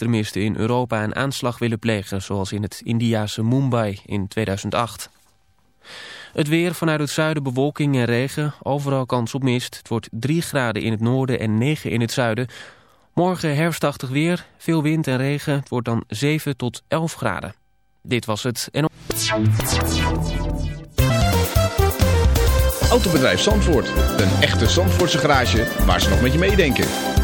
extremisten in Europa een aanslag willen plegen, zoals in het Indiase Mumbai in 2008. Het weer vanuit het zuiden bewolking en regen, overal kans op mist. Het wordt 3 graden in het noorden en 9 in het zuiden. Morgen herfstachtig weer, veel wind en regen. Het wordt dan 7 tot 11 graden. Dit was het. En... Autobedrijf Zandvoort. Een echte Zandvoortse garage waar ze nog met je meedenken.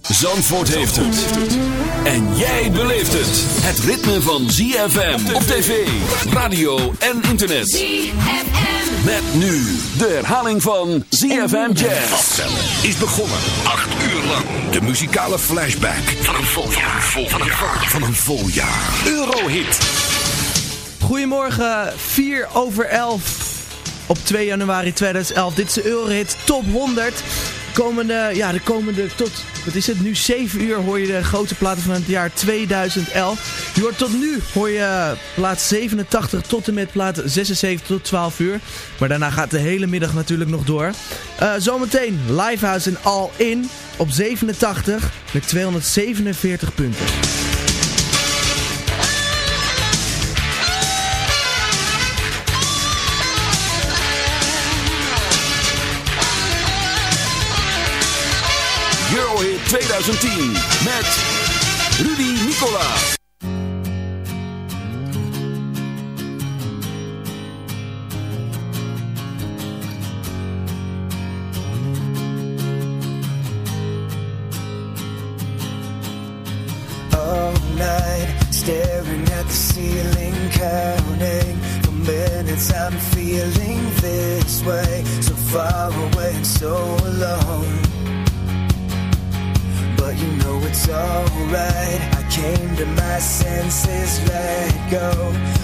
Zandvoort heeft het. En jij beleeft het. Het ritme van ZFM op tv, radio en internet. ZFM. Met nu de herhaling van ZFM Jazz. Is begonnen. Acht uur lang. De muzikale flashback van een vol jaar. Van, een vol jaar. van een vol jaar. Eurohit. Goedemorgen, 4 over 11 op 2 januari 2011. Dit is de Eurohit Top 100. Komende, ja, de komende tot, wat is het, nu 7 uur hoor je de grote platen van het jaar 2011. Je hoort tot nu, hoor je plaat 87 tot en met plaat 76 tot 12 uur. Maar daarna gaat de hele middag natuurlijk nog door. Uh, zometeen Livehouse en All In op 87 met 247 punten. 2010 met Rudy Nicola. Go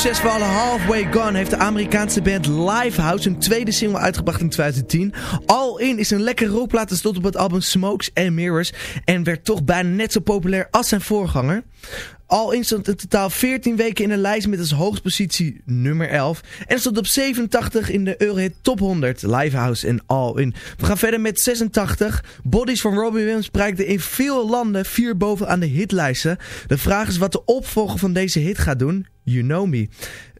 succesvolle Halfway Gone heeft de Amerikaanse band Livehouse een tweede single uitgebracht in 2010. All In is een lekkere rockplaat stond op het album Smokes and Mirrors en werd toch bijna net zo populair als zijn voorganger. All In stond in totaal 14 weken in de lijst met als hoogstpositie nummer 11. En stond op 87 in de Eurohit Top 100, Livehouse en All In. We gaan verder met 86. Bodies van Robbie Williams bereikte in veel landen vier boven aan de hitlijsten. De vraag is wat de opvolger van deze hit gaat doen. You Know Me.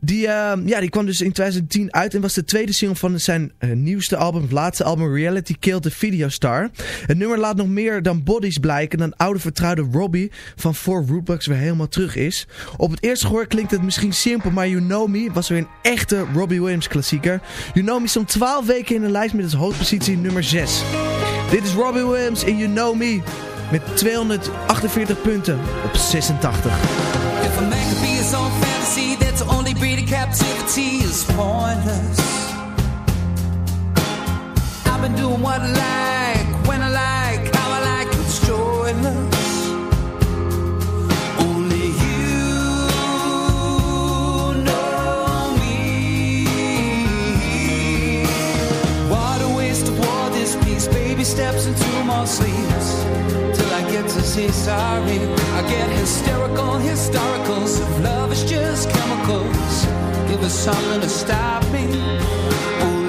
Die, uh, ja, die kwam dus in 2010 uit en was de tweede single van zijn uh, nieuwste album, laatste album Reality Killed the Video Star. Het nummer laat nog meer dan Bodies blijken dan oude vertrouwde Robbie van Four Rootbugs weer helemaal terug is. Op het eerste gehoor klinkt het misschien simpel, maar You Know Me was weer een echte Robbie Williams klassieker. You Know Me stond 12 weken in de lijst met als hoogpositie nummer 6. Dit is Robbie Williams in You Know Me met 248 punten op 86. If a man could be his own fantasy, then to only breed in captivity is pointless. I've been doing what I like, when I like, how I like, it's joyless. Only you know me. What a waste of war this piece. Baby steps into my sleeves say sorry. I get hysterical, historicals. Love is just chemicals, give us something to stop me.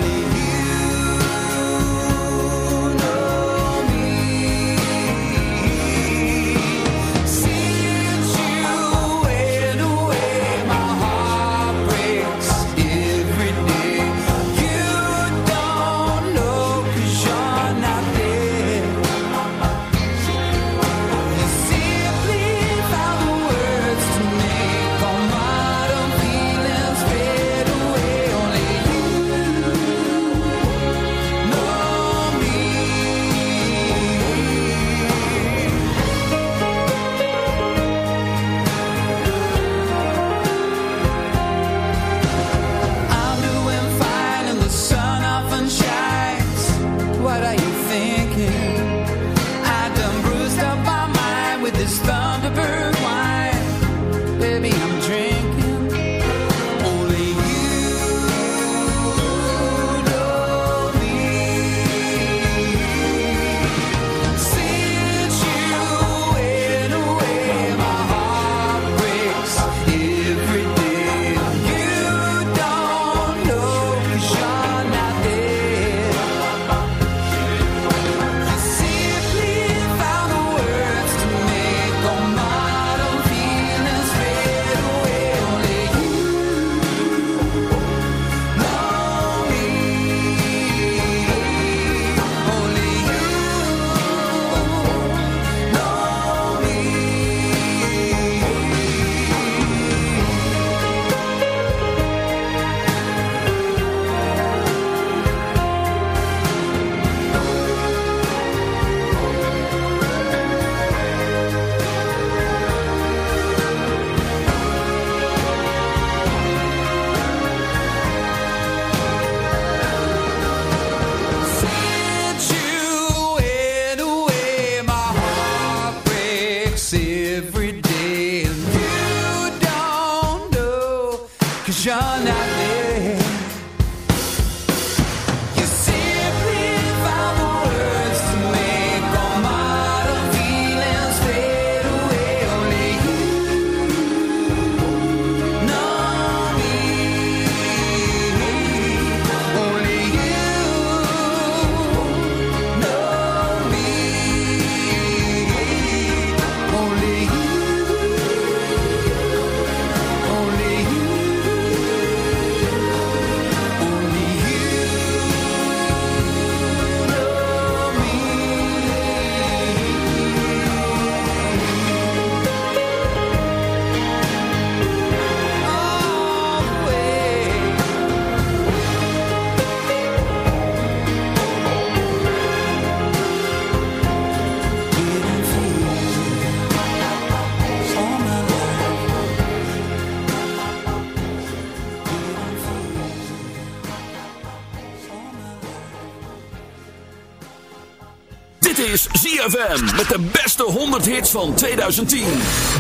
ZFM met de beste 100 hits van 2010.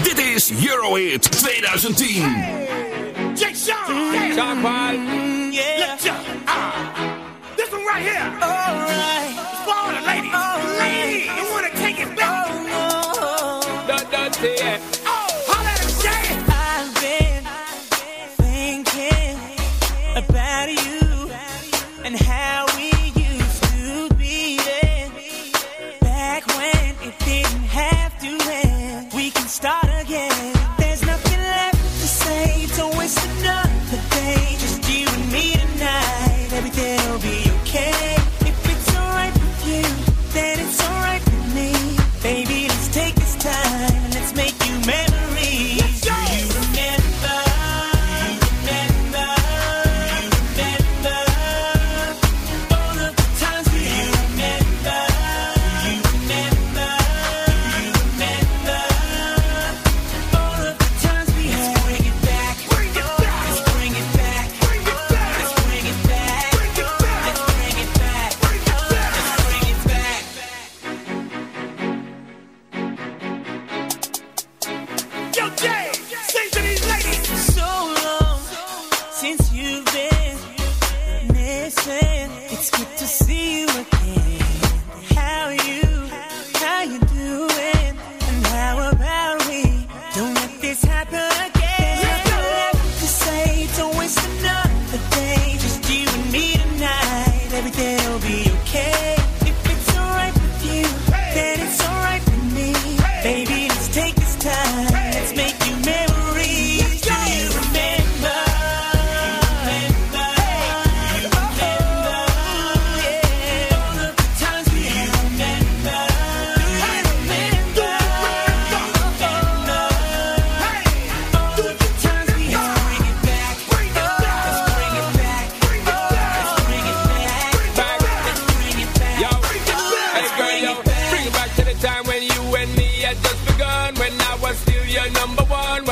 Dit is Eurohit 2010. Sean. Yeah. Sean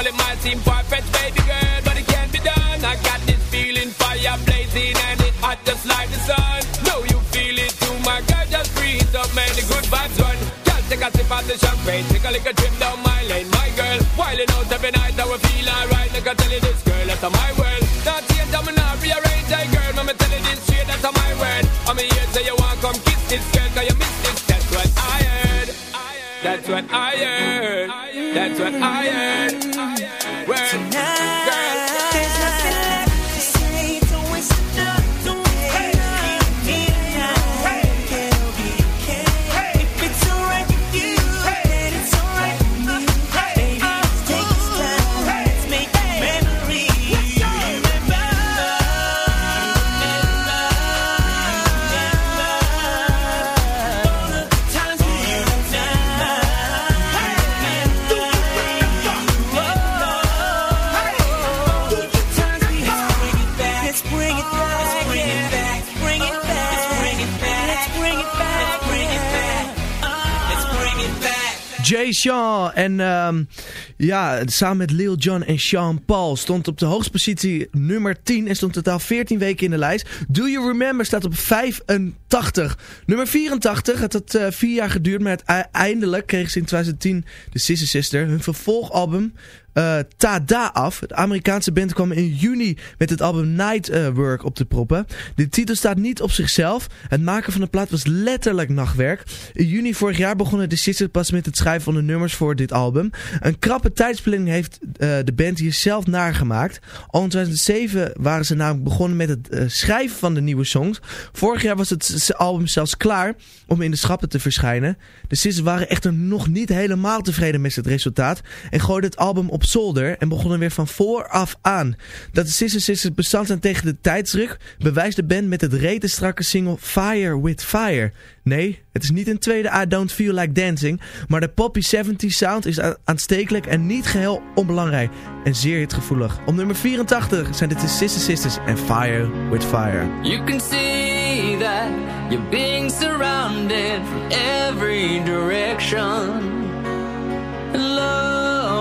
it might seem far-fetched, baby girl, but it can't be done. I got this feeling, fire blazing, and it hot just like the sun. Know you feel it too, my girl, just breathe up, man, the good vibes run. Girl, take a sip of the champagne, take a little trip down my lane, my girl. While Wilding out every night, I will feel alright. Like I tell you this, girl, that's my world. Not change, I'm not rearrange, hey girl, I'ma tell you this straight, that's my word. I'm here, say you want come kiss this girl, cause you miss this, that's what I heard. That's what I heard. That's what I heard. Word. Tonight, Sean en ehm, ja, samen met Lil Jon en Sean Paul stond op de hoogste positie nummer 10 en stond totaal 14 weken in de lijst. Do You Remember staat op 85. Nummer 84, het had eh, vier jaar geduurd, maar uiteindelijk kregen ze in 2010 de Sister Sister hun vervolgalbum eh Tada af. De Amerikaanse band kwam in juni met het album Night eh, Work op te proppen. De titel staat niet op zichzelf. Het maken van de plaat was letterlijk nachtwerk. In juni vorig jaar begonnen de Sisters pas met het schrijven van de nummers voor dit album. Een krappe tijdsplanning heeft eh, de band hier zelf nagemaakt. Al in 2007 waren ze namelijk begonnen met het schrijven van de nieuwe songs. Vorig jaar was het album zelfs klaar om in de schappen te verschijnen. De Sisters waren echter nog niet helemaal tevreden met het resultaat en gooiden het album op zolder en begonnen weer van vooraf aan. Dat de Sisters Sisters bestand zijn tegen de tijdsdruk bewijst de band met het rete strakke single Fire with Fire. Nee, het is niet een tweede I Don't Feel Like Dancing, maar de poppy 70 sound is aanstekelijk en niet geheel onbelangrijk en zeer hitgevoelig. Op nummer 84 zijn de Sister Sisters en Fire with Fire. You can see that you're being surrounded every direction.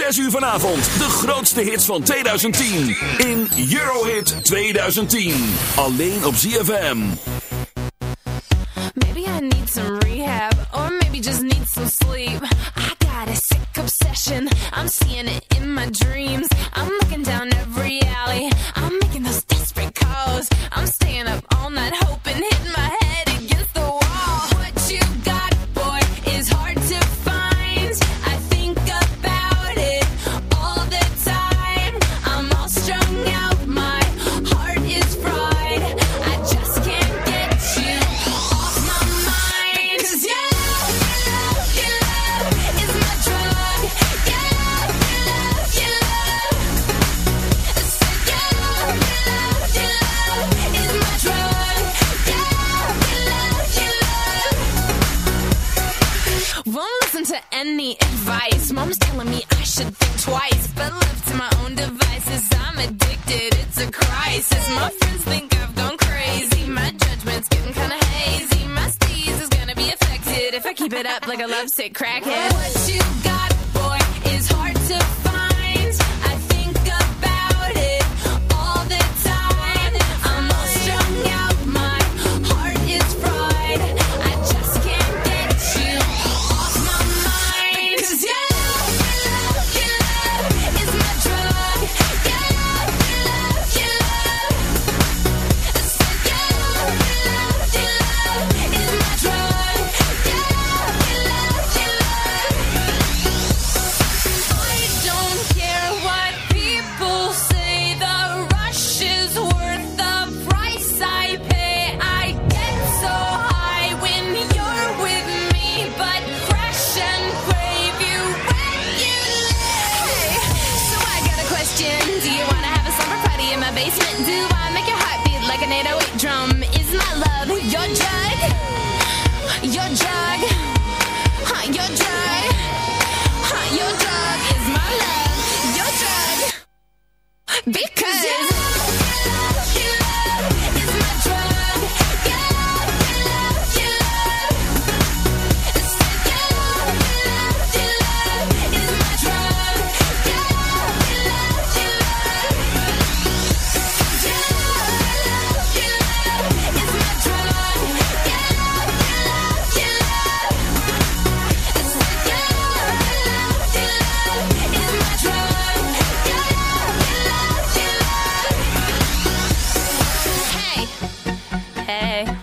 6 uur vanavond. De grootste hits van 2010. In Eurohit 2010. Alleen op ZFM. Mom's telling me I should think twice, but left to my own devices, I'm addicted. It's a crisis. My friends think I've gone crazy. My judgment's getting kinda hazy. My steez is gonna be affected if I keep it up like a lovesick crackhead. What you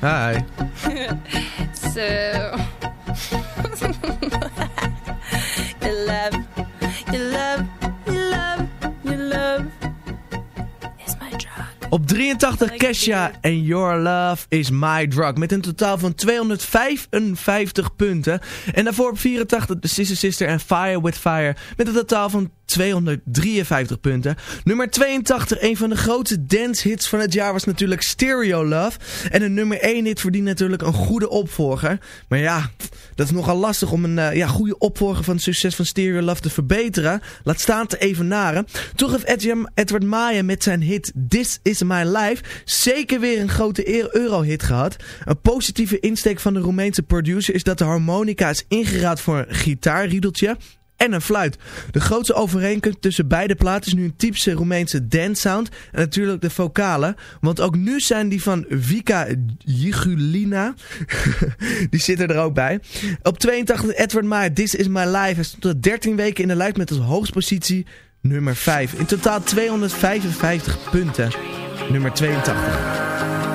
Hi. 83 Kesha en Your Love is My Drug. Met een totaal van 255 punten. En daarvoor op 84 de Sister Sister en Fire With Fire. Met een totaal van 253 punten. Nummer 82, een van de grootste dance hits van het jaar was natuurlijk Stereo Love. En een nummer 1 hit verdient natuurlijk een goede opvolger. Maar ja, dat is nogal lastig om een eh, ja, goede opvolger van het succes van Stereo Love te verbeteren. Laat staan te evenaren. Toch heeft Edward- Edward Maya met zijn hit This Is My Life zeker weer een grote Euro-hit gehad. Een positieve insteek van de Roemeense producer is dat de harmonica is ingeraad voor een gitaarriedeltje en een fluit. De grootste overeenkomst tussen beide platen is nu een typische Roemeense dance sound en natuurlijk de vocalen. Want ook nu zijn die van Vika Jigulina, die zitten er ook bij. Op 82 Edward Maya, This Is My Life. Hij stond er 13 weken in de lijst met als hoogstpositie nummer 5. In totaal 255 punten. Nummer 82.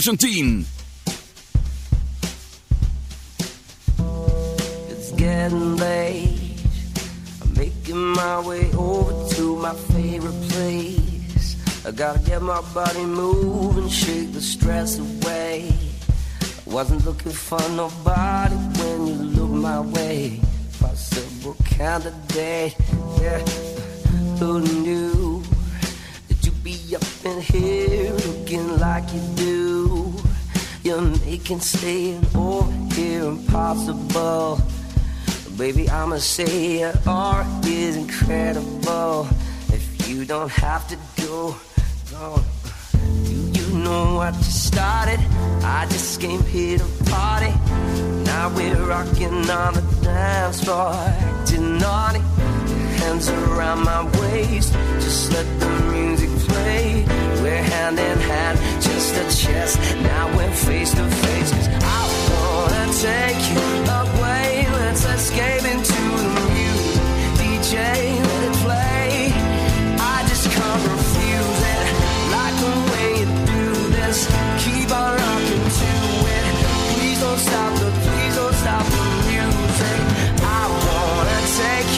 2010. It's getting late. I'm making my way over to my favorite place. I gotta get my body moving, shake the stress away. I wasn't looking for nobody staying over here impossible. Baby, I'ma say your art is incredible. If you don't have to go. Do you know what just started? I just came here to party. Now we're rocking on the dance floor, acting naughty. Hands around my waist, just let the music play. We're hand in hand, just a chest. Now we're face to face, cause I wanna take you away. Let's escape into the music. DJ, let it play. I just can't refuse it. Like the way you do this. Keep on rocking to it. Please don't stop the, please don't stop the music. I wanna take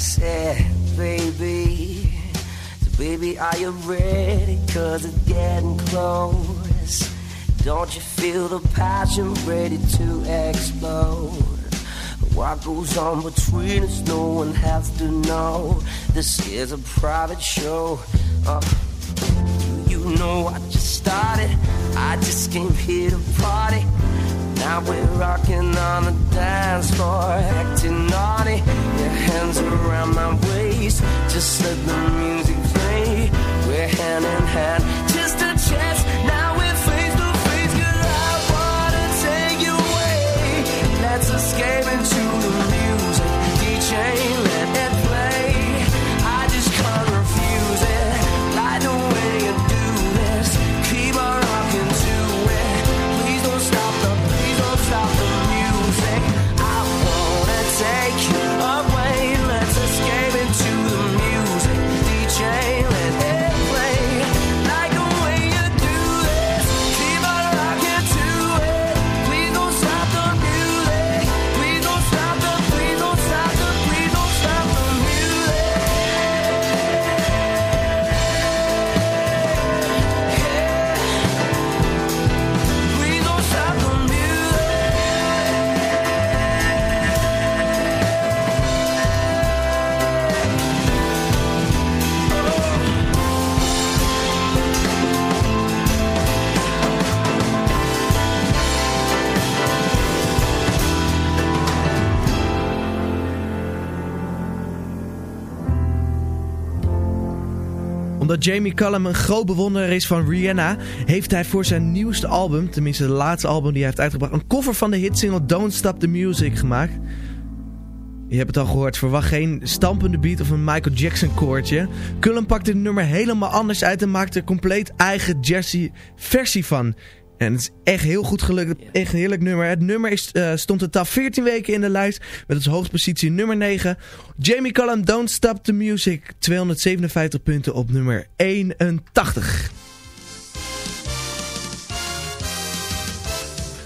said, baby, so baby, are you ready? Cause it's getting close. Don't you feel the passion ready to explode? What goes on between us, no one has to know. This is a private show. Uh, you know I just started. I just came here to party. Now we're rocking on the dance floor, acting naughty. Your hands around my waist, just let the music play. We're hand in hand, just a chance. Now we're face to face, 'cause I wanna take you away. Let's escape into the music. DJ, Omdat Jamie Cullum een groot bewonderaar is van Rihanna, heeft hij voor zijn nieuwste album, tenminste de laatste album die hij heeft uitgebracht, een cover van de hitsingle Don't Stop the Music gemaakt. Je hebt het al gehoord, verwacht geen stampende beat of een Michael Jackson koortje. Cullum pakte het nummer helemaal anders uit en maakte er compleet eigen jazzy versie van. En het is echt heel goed gelukt. Echt een heerlijk nummer. Het nummer is, eh, stond totaal 14 weken in de lijst. Met als hoogtepositie nummer 9. Jamie Cullum, Don't Stop the Music. 257 punten op nummer 81.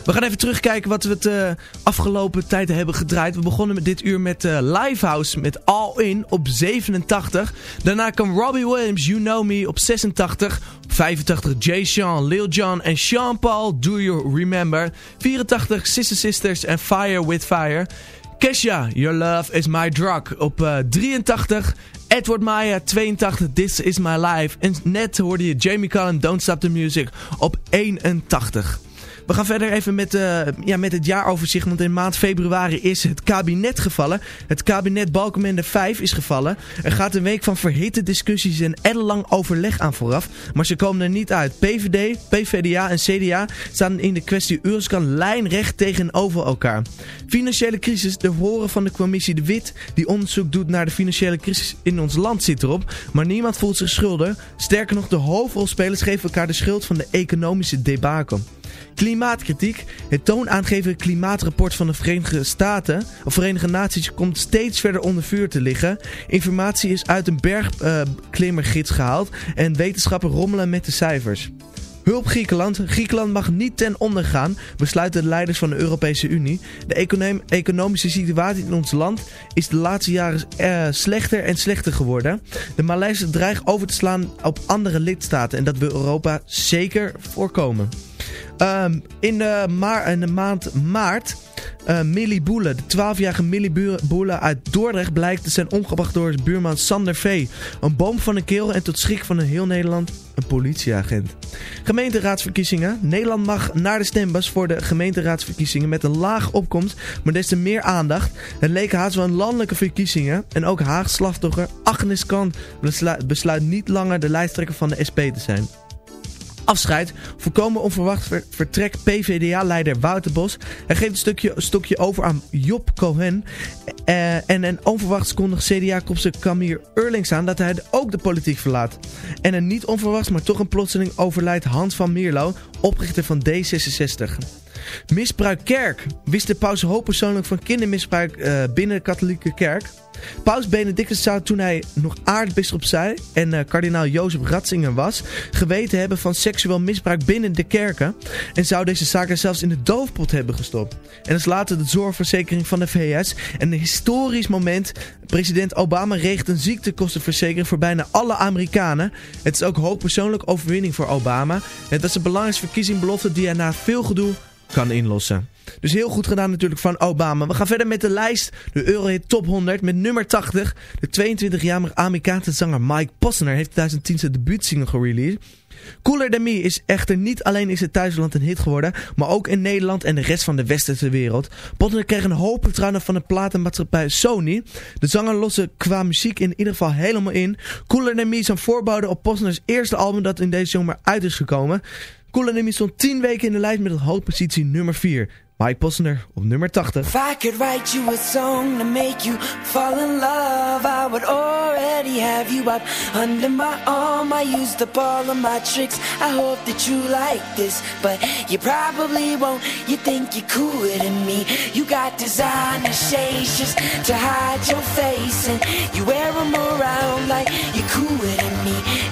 We gaan even terugkijken wat we het eh, afgelopen tijd hebben gedraaid. We begonnen met dit uur met uh, Livehouse met All In op 87. Daarna kwam Robbie Williams, You Know Me op 86. Op 85 Jay Sean, Lil Jon en Sean Paul, Do You Remember. 84 Sister Sisters en Fire With Fire. Kesha, Your Love Is My Drug op uh, 83. Edward Maya, 82, This Is My Life. En net hoorde je Jamie Cullen, Don't Stop The Music op 81. We gaan verder even met, uh, ja, met het jaaroverzicht. Want in maand februari is het kabinet gevallen. Het kabinet Balkenende 5 is gevallen. Er gaat een week van verhitte discussies en ellenlang overleg aan vooraf. Maar ze komen er niet uit. PVD, PVDA en CDA staan in de kwestie Euroscan lijnrecht tegenover elkaar. Financiële crisis, de horen van de commissie De Wit... die onderzoek doet naar de financiële crisis in ons land zit erop. Maar niemand voelt zich schuldig. Sterker nog, de hoofdrolspelers geven elkaar de schuld van de economische debakel. Klimaatkritiek. Het toonaangevende klimaatrapport van de Verenigde Staten, of Verenigde Naties, komt steeds verder onder vuur te liggen. Informatie is uit een bergklimmergids uh, gehaald en wetenschappers rommelen met de cijfers. Hulp Griekenland. Griekenland mag niet ten onder gaan, besluiten de leiders van de Europese Unie. De econom economische situatie in ons land is de laatste jaren uh, slechter en slechter geworden. De Maleisen dreigen over te slaan op andere lidstaten en dat wil Europa zeker voorkomen. In, de maar, in de maand maart, uh, Millie Boele, de 12-jarige Millie Boele uit Dordrecht blijkt te zijn omgebracht door buurman Sander V. Een boom van een keel en tot schrik van een heel Nederland een politieagent. Gemeenteraadsverkiezingen. Nederland mag naar de stembus voor de gemeenteraadsverkiezingen met een laag opkomst, maar des te meer aandacht. Het leken haast wel een landelijke verkiezingen en ook Haag slachtoffer Agnes Kant besluit niet langer de lijsttrekker van de SP te zijn. Afscheid. Voorkomen onverwacht vertrek PVDA-leider Wouter Bos. Hij geeft een stukje, stokje over aan Job Cohen. Uh, en een onverwachts kondigt CDA-kopse Camille Eurlings aan dat hij ook de politiek verlaat. En een niet onverwachts, maar toch een plotseling overlijdt Hans van Mierlo, oprichter van D66. Misbruik kerk. Wist de paus hoogpersoonlijk van kindermisbruik uh, binnen de katholieke kerk? Paus Benedictus zou toen hij nog aartsbisschop zei en uh, kardinaal Jozef Ratzinger was, geweten hebben van seksueel misbruik binnen de kerken en zou deze zaken zelfs in de doofpot hebben gestopt. En is later de zorgverzekering van de VS en een historisch moment. President Obama regelt een ziektekostenverzekering voor bijna alle Amerikanen. Het is ook hoogpersoonlijke overwinning voor Obama. Het was de belangrijkste verkiezingbelofte die hij na veel gedoe kan inlossen. Dus heel goed gedaan natuurlijk van Obama. We gaan verder met de lijst. De Eurohit Top 100 met nummer 80. De 22-jarige Amerikaanse zanger Mike Posner heeft 2010 zijn debuutsingle gereleased. Cooler Than Me is echter niet alleen in zijn thuisland een hit geworden, maar ook in Nederland en de rest van de westerse wereld. Posner kreeg een hoop vertrouwen van de platenmaatschappij Sony. De zanger losse qua muziek in ieder geval helemaal in. Cooler Than Me is een voorbode op Posners eerste album dat in deze zomer uit is gekomen. Than Me stond 10 weken in de lijst met een hoogpositie nummer 4. Mike Posner op nummer 80. If I could write you a song to make you fall in love, I would already have you up under my arm. I used up all of my tricks. I hope that you like this, but you probably won't. You think you're cooler than me. You got designer shades just to hide your face, and you wear them around like you're cooler than me.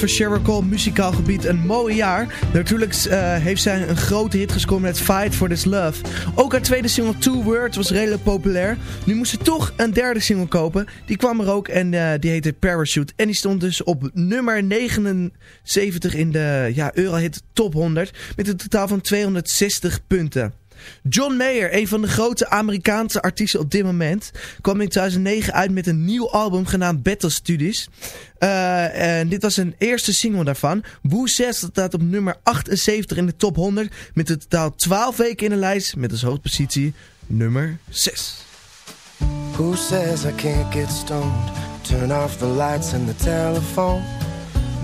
voor Sheryl muzikaal gebied een mooi jaar. Natuurlijk eh, heeft zij een grote hit gescoord met Fight for This Love. Ook haar tweede single Two Words was redelijk populair. Nu moest ze toch een derde single kopen. Die kwam er ook en eh, die heette Parachute. En die stond dus op nummer 79 in de ja, Eurohit Top 100 met een totaal van 260 punten. John Mayer, een van de grote Amerikaanse artiesten op dit moment, kwam in 2009 uit met een nieuw album genaamd Battle Studies. Uh, en dit was een eerste single daarvan. Who Says staat op nummer 78 in de top 100 met een totaal 12 weken in de lijst met als hoofdpositie nummer 6. Who says I can't get stoned? Turn off the lights and the telephone.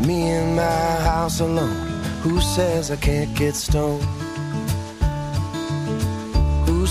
Me in my house alone. Who says I can't get stoned?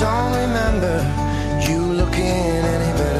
don't remember you looking any better.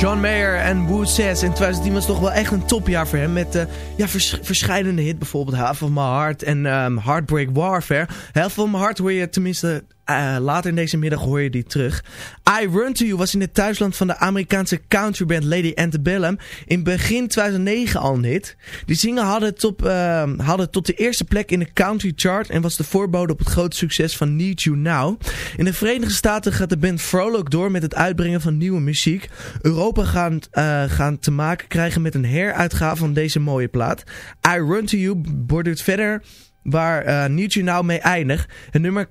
John Mayer en Who Says in 2010 was toch wel echt een topjaar voor hem. Met uh, ja, vers verschillende hits, bijvoorbeeld Half of My Heart en um, Heartbreak Warfare. Half of My Heart hoor je tenminste uh, later in deze middag hoor je die terug. I Run To You was in het thuisland van de Amerikaanse countryband Lady Antebellum in begin 2009 al een hit. Die zingen hadden, top, uh, hadden tot de eerste plek in de country chart en was de voorbode op het grote succes van Need You Now. In de Verenigde Staten gaat de band vrolijk door met het uitbrengen van nieuwe muziek. Europa gaan, uh, gaan te maken krijgen met een heruitgave van deze mooie plaat. I Run To You borduurt verder waar uh, Need You Now mee eindigt. Het nummer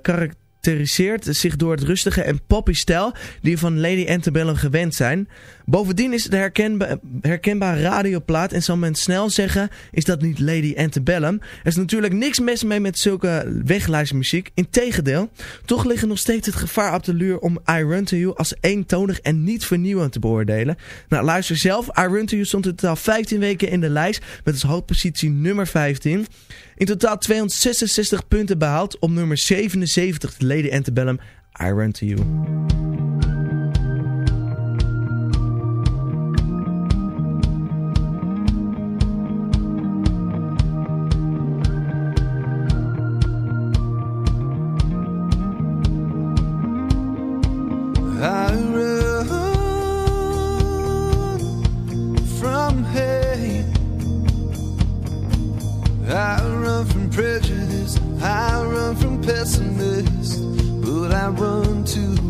karakteriseert zich door het rustige en poppy stijl die van Lady Antebellum gewend zijn. Bovendien is het een herkenba herkenbare radioplaat en zal men snel zeggen, is dat niet Lady Antebellum. Er is natuurlijk niks mis mee met zulke weglijstmuziek. Integendeel, toch liggen nog steeds het gevaar op de luur om I Run To You als eentonig en niet vernieuwend te beoordelen. Nou, luister zelf. I Run To You stond in totaal 15 weken in de lijst met als hoofdpositie nummer 15. In totaal 266 punten behaald op nummer 77 de Lady Antebellum I Run To You. I run too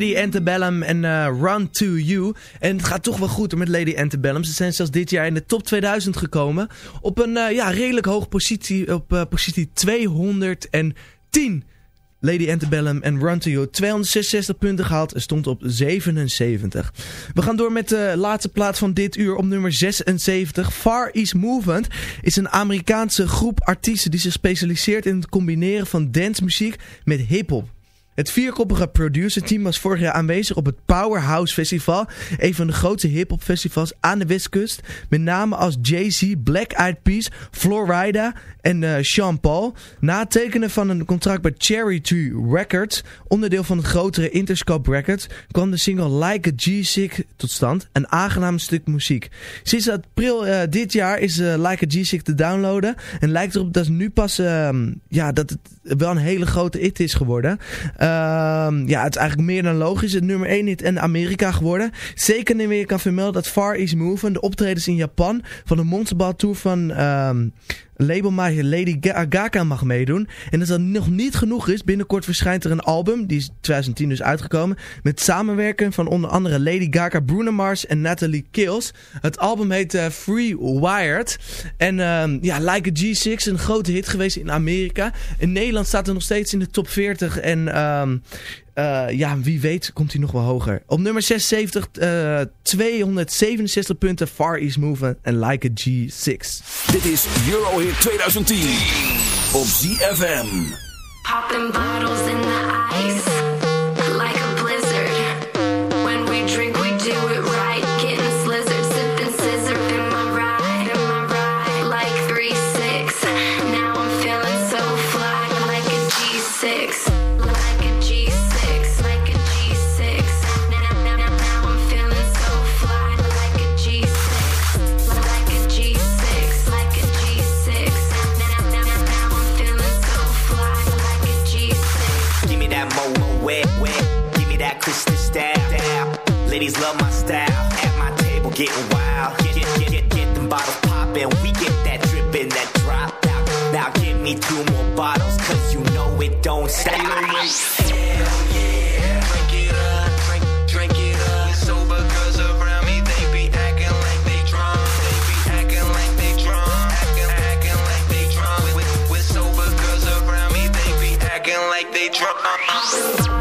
Lady Antebellum en eh, Run To You. En het gaat toch wel goed met Lady Antebellum. Ze zijn zelfs dit jaar in de top 2000 gekomen. Op een eh, ja, redelijk hoge positie, op eh, positie 210. Lady Antebellum en Run To You. 266 punten gehaald en stond op 77. We gaan door met de laatste plaat van dit uur op nummer 76. Far East Movement is een Amerikaanse groep artiesten die zich specialiseert in het combineren van dancemuziek met hip-hop. Het vierkoppige producerteam was vorig jaar aanwezig op het Powerhouse Festival, een van de grootste hip-hop festivals aan de westkust. Met name als Jay-Z, Black Eyed Peas, Florida en eh, Sean Paul. Na het tekenen van een contract bij Cherry Tree Records, onderdeel van het grotere Interscope Records, kwam de single Like a G-Sick tot stand. Een aangenaam stuk muziek. Sinds april eh, dit jaar is eh, Like a G-Sick te downloaden. En lijkt erop dat nu pas ehm, ja, dat het wel een hele grote hit is geworden. Ehm, ja, het is eigenlijk meer dan logisch. Het nummer 1 hit in Amerika geworden. Zeker wanneer je kan vermelden dat Far East Movement, de optredens in Japan van de Monsterball Tour van... labelmaatje Lady Ga- Gaga mag meedoen. En als dat nog niet genoeg is, binnenkort verschijnt er een album, die is 2010 dus uitgekomen, met samenwerken van onder andere Lady Gaga, Bruno Mars en Natalie Kills. Het album heet eh, Free Wired. En ehm, ja, Like a G6, een grote hit geweest in Amerika. In Nederland staat er nog steeds in de top 40 en... ehm, eh, ja, wie weet komt hij nog wel hoger. Op nummer 76, eh 267 punten, Far East Movement en Like a G6. Dit is Eurohit 2010 op ZFM. Popping bottles in the ice Ladies love my style. At my table getting wild. Get get get get, get them bottles poppin'. We get that drippin', that drop out. Now give me two more bottles, cause you know it don't stop. Hell yeah. Drink it up, drink, drink it up. Sober girls around me, they be acting like they drunk. They be acting like they drunk. Acting, acting like they drunk. With, with sober girls around me, they be acting like they drunk. Uh-huh.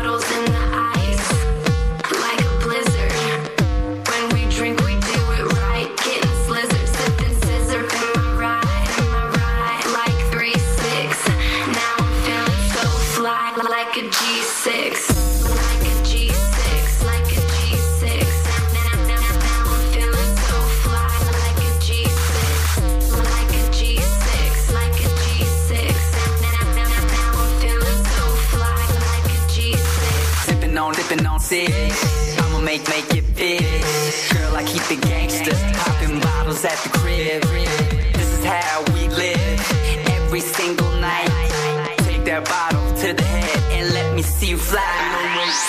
Six. I'ma make, make it fit. Girl, I keep it gangster. Popping bottles at the crib. This is how we live. Every single night. Take that bottle to the head and let me see you fly.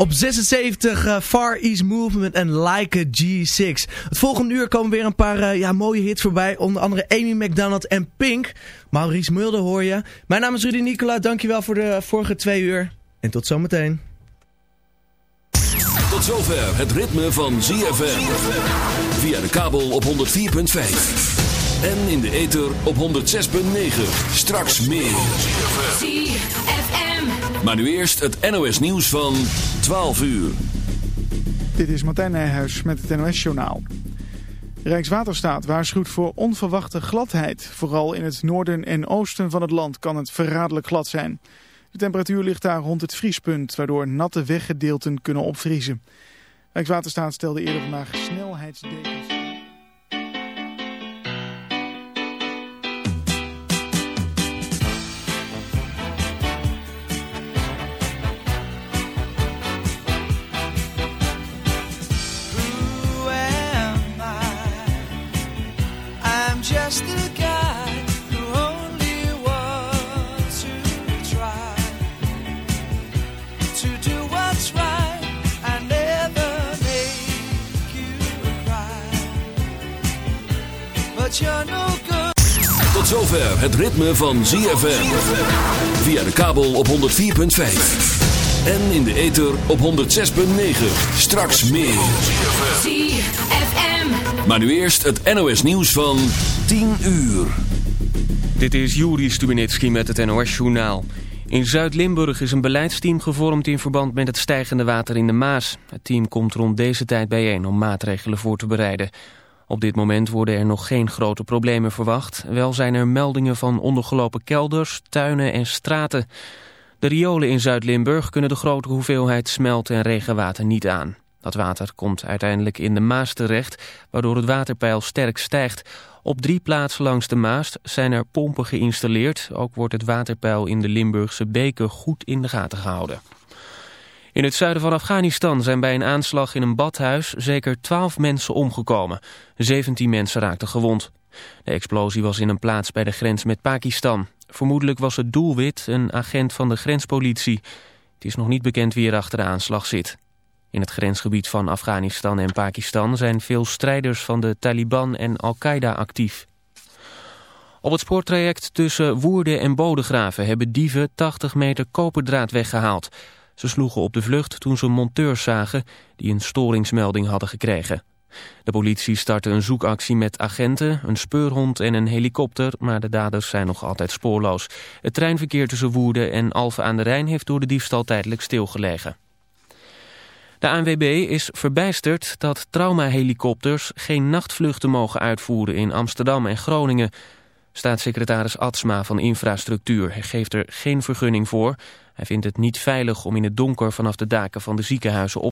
Op 76 eh, Far East Movement en Like a G6. Het volgende uur komen weer een paar eh, ja, mooie hits voorbij. Onder andere Amy McDonald en Pink. Maurice Mulder hoor je. Mijn naam is Rudy Nicola. Dankjewel voor de vorige twee uur. En tot zometeen. Tot zover het ritme van ZFM. Via de kabel op 104.5. En in de ether op 106.9. Straks meer. Maar nu eerst het NOS nieuws van 12 uur. Dit is Martijn Nijhuis met het NOS-journaal. Rijkswaterstaat waarschuwt voor onverwachte gladheid. Vooral in het noorden en oosten van het land kan het verraderlijk glad zijn. De temperatuur ligt daar rond het vriespunt, waardoor natte weggedeelten kunnen opvriezen. Rijkswaterstaat stelde eerder vandaag snelheidsdekens. Tot zover het ritme van ZFM. Via de kabel op 104.5. En in de ether op 106.9. Straks meer. ZFM. Maar nu eerst het NOS nieuws van 10 uur. Dit is Juri Stubenitski met het NOS-journaal. In Zuid-Limburg is een beleidsteam gevormd in verband met het stijgende water in de Maas. Het team komt rond deze tijd bijeen om maatregelen voor te bereiden. Op dit moment worden er nog geen grote problemen verwacht. Wel zijn er meldingen van ondergelopen kelders, tuinen en straten. De riolen in Zuid-Limburg kunnen de grote hoeveelheid smelt- en regenwater niet aan. Dat water komt uiteindelijk in de Maas terecht, waardoor het waterpeil sterk stijgt. Op drie plaatsen langs de Maas zijn er pompen geïnstalleerd. Ook wordt het waterpeil in de Limburgse beken goed in de gaten gehouden. In het zuiden van Afghanistan zijn bij een aanslag in een badhuis zeker 12 mensen omgekomen. 17 mensen raakten gewond. De explosie was in een plaats bij de grens met Pakistan. Vermoedelijk was het doelwit een agent van de grenspolitie. Het is nog niet bekend wie er achter de aanslag zit. In het grensgebied van Afghanistan en Pakistan zijn veel strijders van de Taliban en Al-Qaeda actief. Op het spoortraject tussen Woerden en Bodegraven hebben dieven 80 meter koperdraad weggehaald. Ze sloegen op de vlucht toen ze monteurs zagen die een storingsmelding hadden gekregen. De politie startte een zoekactie met agenten, een speurhond en een helikopter, maar de daders zijn nog altijd spoorloos. Het treinverkeer tussen Woerden en Alphen aan de Rijn heeft door de diefstal tijdelijk stilgelegen. De ANWB is verbijsterd dat traumahelikopters geen nachtvluchten mogen uitvoeren in Amsterdam en Groningen. Staatssecretaris Atsma van Infrastructuur geeft er geen vergunning voor. Hij vindt het niet veilig om in het donker vanaf de daken van de ziekenhuizen op